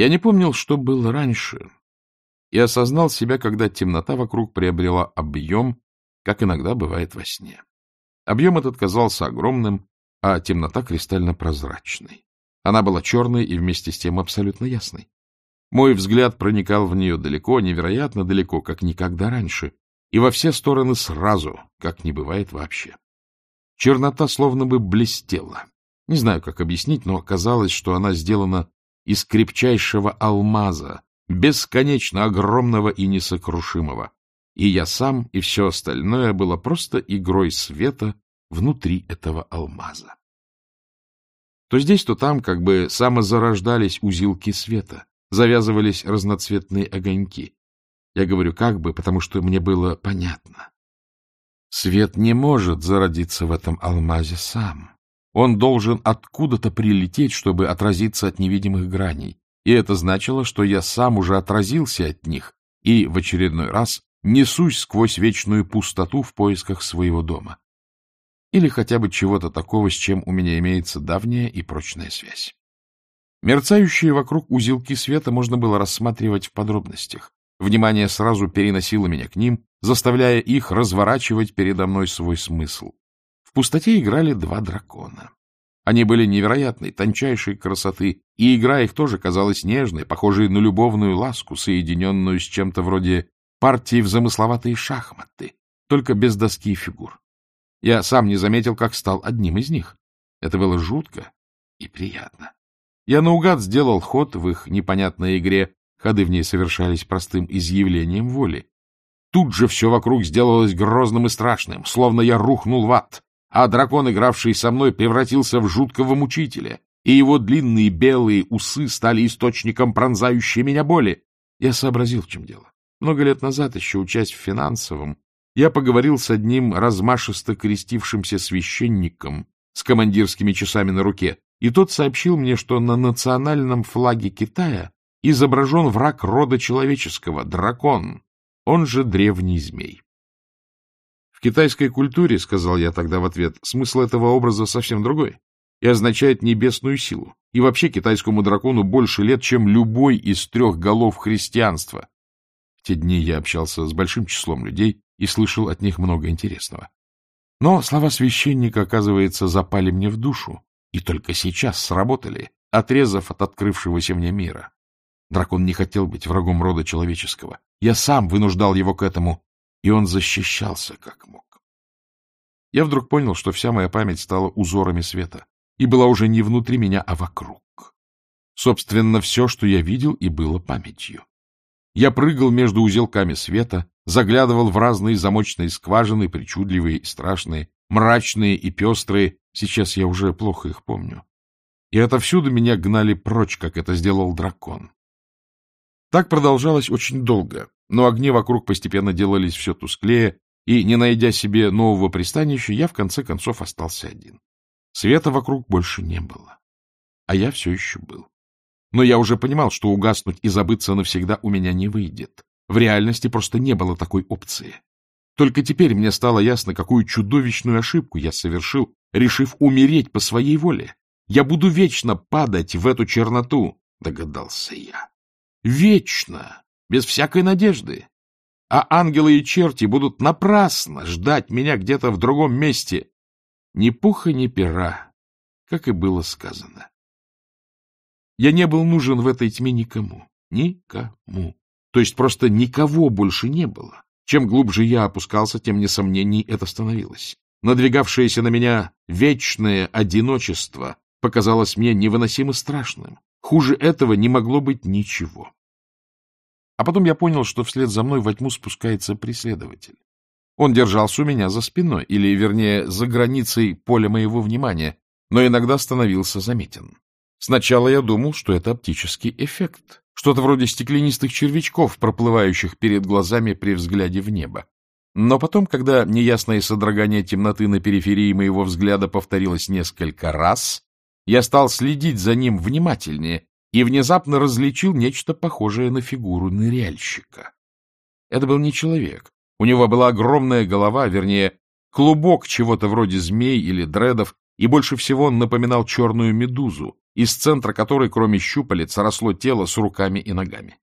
Я не помнил, что было раньше, и осознал себя, когда темнота вокруг приобрела объем, как иногда бывает во сне. Объем этот казался огромным, а темнота кристально прозрачной. Она была черной и вместе с тем абсолютно ясной. Мой взгляд проникал в нее далеко, невероятно далеко, как никогда раньше, и во все стороны сразу, как не бывает вообще. Чернота словно бы блестела. Не знаю, как объяснить, но казалось, что она сделана из крепчайшего алмаза, бесконечно огромного и несокрушимого. И я сам, и все остальное было просто игрой света внутри этого алмаза. То здесь, то там как бы самозарождались узелки света, завязывались разноцветные огоньки. Я говорю как бы, потому что мне было понятно. Свет не может зародиться в этом алмазе сам. Он должен откуда-то прилететь, чтобы отразиться от невидимых граней. И это значило, что я сам уже отразился от них и в очередной раз несусь сквозь вечную пустоту в поисках своего дома. Или хотя бы чего-то такого, с чем у меня имеется давняя и прочная связь. Мерцающие вокруг узелки света можно было рассматривать в подробностях. Внимание сразу переносило меня к ним, заставляя их разворачивать передо мной свой смысл. В пустоте играли два дракона. Они были невероятной, тончайшей красоты, и игра их тоже казалась нежной, похожей на любовную ласку, соединенную с чем-то вроде партии в замысловатые шахматы, только без доски и фигур. Я сам не заметил, как стал одним из них. Это было жутко и приятно. Я наугад сделал ход в их непонятной игре, ходы в ней совершались простым изъявлением воли. Тут же все вокруг сделалось грозным и страшным, словно я рухнул в ад, а дракон, игравший со мной, превратился в жуткого мучителя, и его длинные белые усы стали источником пронзающей меня боли. Я сообразил, в чем дело. Много лет назад, еще учась в финансовом, я поговорил с одним размашисто крестившимся священником с командирскими часами на руке, и тот сообщил мне, что на национальном флаге Китая изображен враг рода человеческого — дракон, он же древний змей. Китайской культуре, — сказал я тогда в ответ, — смысл этого образа совсем другой и означает небесную силу. И вообще китайскому дракону больше лет, чем любой из трех голов христианства. В те дни я общался с большим числом людей и слышал от них много интересного. Но слова священника, оказывается, запали мне в душу, и только сейчас сработали, отрезав от открывшегося мне мира. Дракон не хотел быть врагом рода человеческого. Я сам вынуждал его к этому, и он защищался как мог. Я вдруг понял, что вся моя память стала узорами света и была уже не внутри меня, а вокруг. Собственно, все, что я видел, и было памятью. Я прыгал между узелками света, заглядывал в разные замочные скважины, причудливые и страшные, мрачные и пестрые, сейчас я уже плохо их помню. И отовсюду меня гнали прочь, как это сделал дракон. Так продолжалось очень долго, но огни вокруг постепенно делались все тусклее, и, не найдя себе нового пристанища, я в конце концов остался один. Света вокруг больше не было, а я все еще был. Но я уже понимал, что угаснуть и забыться навсегда у меня не выйдет. В реальности просто не было такой опции. Только теперь мне стало ясно, какую чудовищную ошибку я совершил, решив умереть по своей воле. Я буду вечно падать в эту черноту, догадался я. Вечно, без всякой надежды. А ангелы и черти будут напрасно ждать меня где-то в другом месте. Ни пуха, ни пера, как и было сказано. Я не был нужен в этой тьме никому. Никому. То есть просто никого больше не было. Чем глубже я опускался, тем несомнений это становилось. Надвигавшееся на меня вечное одиночество показалось мне невыносимо страшным. Хуже этого не могло быть ничего. А потом я понял, что вслед за мной во тьму спускается преследователь. Он держался у меня за спиной, или, вернее, за границей поля моего внимания, но иногда становился заметен. Сначала я думал, что это оптический эффект, что-то вроде стеклянистых червячков, проплывающих перед глазами при взгляде в небо. Но потом, когда неясное содрогание темноты на периферии моего взгляда повторилось несколько раз, я стал следить за ним внимательнее и внезапно различил нечто похожее на фигуру ныряльщика. Это был не человек. У него была огромная голова, вернее, клубок чего-то вроде змей или дредов, и больше всего он напоминал черную медузу, из центра которой, кроме щупалец, росло тело с руками и ногами.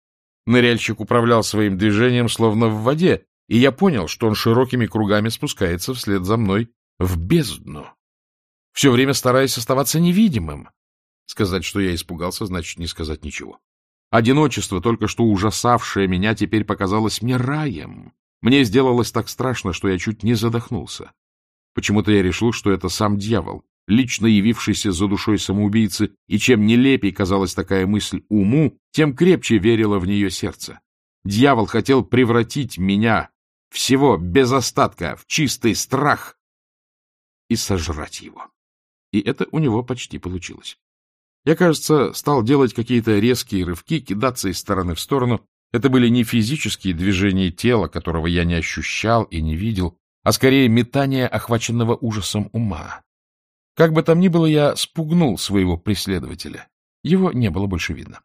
Ныряльщик управлял своим движением словно в воде, и я понял, что он широкими кругами спускается вслед за мной в бездну, все время стараясь оставаться невидимым. Сказать, что я испугался, значит не сказать ничего. Одиночество, только что ужасавшее меня, теперь показалось мне раем. Мне сделалось так страшно, что я чуть не задохнулся. Почему-то я решил, что это сам дьявол, лично явившийся за душой самоубийцы, и чем нелепей казалась такая мысль уму, тем крепче верило в нее сердце. Дьявол хотел превратить меня всего без остатка в чистый страх и сожрать его. И это у него почти получилось. Я, кажется, стал делать какие-то резкие рывки, кидаться из стороны в сторону. Это были не физические движения тела, которого я не ощущал и не видел, а скорее метание охваченного ужасом ума. Как бы там ни было, я спугнул своего преследователя. Его не было больше видно.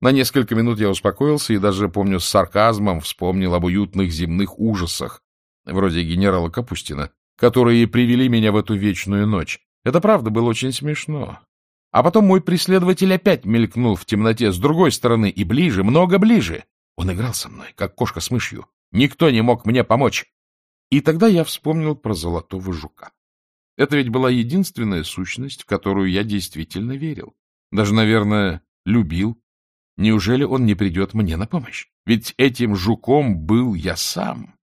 На несколько минут я успокоился и даже, помню, с сарказмом вспомнил об уютных земных ужасах, вроде генерала Капустина, которые привели меня в эту вечную ночь. Это правда было очень смешно. А потом мой преследователь опять мелькнул в темноте с другой стороны и ближе, много ближе. Он играл со мной, как кошка с мышью. Никто не мог мне помочь. И тогда я вспомнил про золотого жука. Это ведь была единственная сущность, в которую я действительно верил. Даже, наверное, любил. Неужели он не придет мне на помощь? Ведь этим жуком был я сам.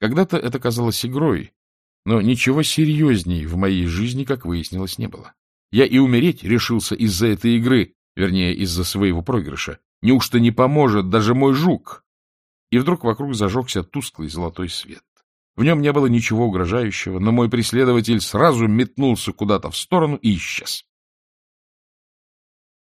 Когда-то это казалось игрой, но ничего серьезней в моей жизни, как выяснилось, не было. Я и умереть решился из-за этой игры, вернее, из-за своего проигрыша. Неужто не поможет даже мой жук? И вдруг вокруг зажегся тусклый золотой свет. В нем не было ничего угрожающего, но мой преследователь сразу метнулся куда-то в сторону и исчез.